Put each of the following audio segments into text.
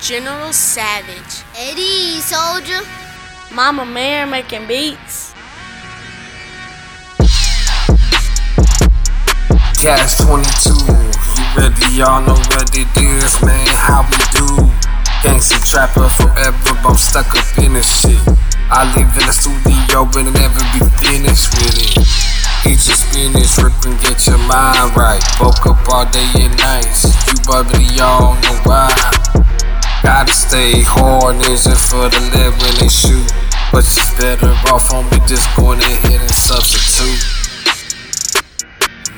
General Savage. Eddie, soldier. Mama Mayor making beats. Cash 22, you ready? Y'all know what it is, man. How we do? Gangsta trapper forever, I'm stuck up in this shit. I live in the studio, but I never be finished with it. Eat your spinach, rip and get your mind right. Woke up all day and nights. You bubbly, y'all know why. Gotta stay hard, ninja for the lead when they shoot. But it's better off on me just going ahead and substitute.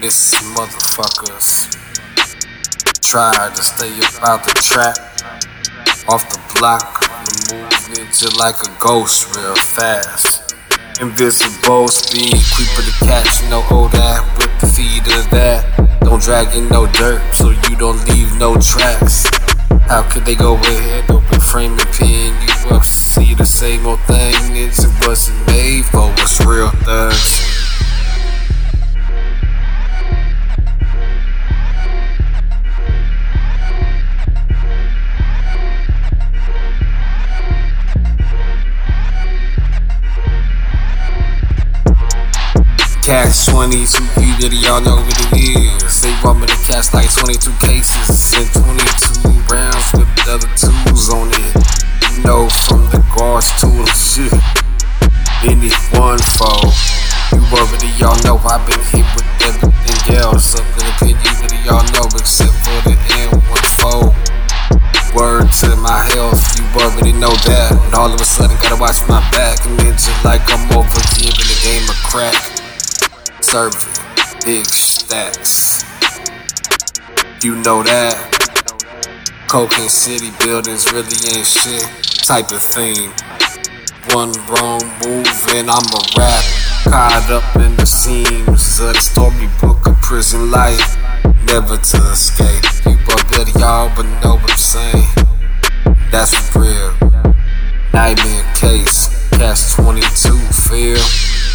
Miss motherfuckers. Try to stay about the trap. Off the block, move ninja like a ghost real fast. Invisible speed, creeper to catch, no hold oh, that with the feed of that. Don't drag in no dirt, so you don't leave no tracks. How could they go ahead, open frame and pin you up? See the same old thing, ninja wasn't made for us real thugs. Cash 20s, who you really all know what it is. They want me to cash like 22 cases One. You already y'all know I've been hit with everything else. Up in the really y'all know except for the N14. Word to my health, you already know that. And all of a sudden, gotta watch my back. And then just like I'm over here in the game of crack serving big stacks. You know that. Cocaine City buildings really ain't shit type of thing. One wrong move and I'm a rap. Caught up in the seams of the storybook of prison life. Never to escape. People better y'all but know what I'm saying. That's real. Nightmare case. Cash 22, feel.